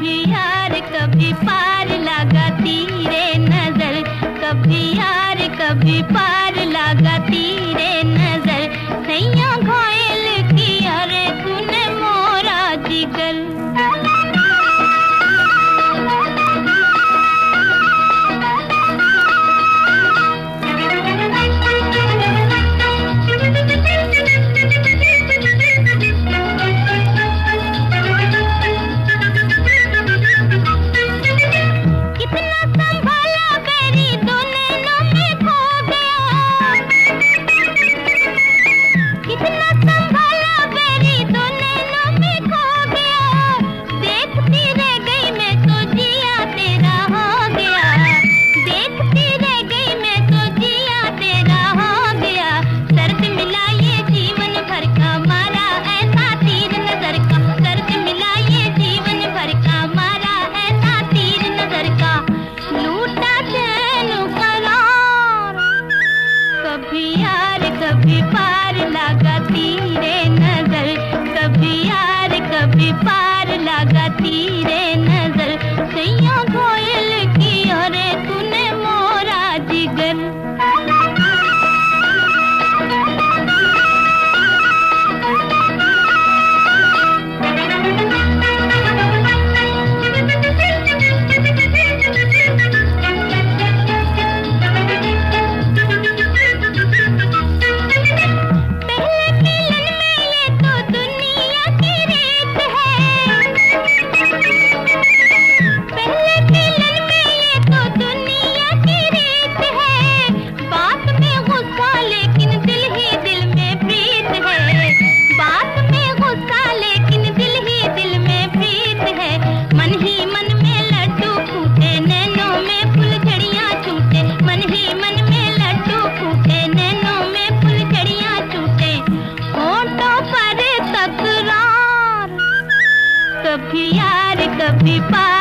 कभी यार कभी पार लागा तीरे नज़र कभी यार कभी पार लागा तीरे कभी पार लगा तीरे नज़र कभी यार कभी पार लगा तीरे नज़र। सैया घोयल यार कभी पार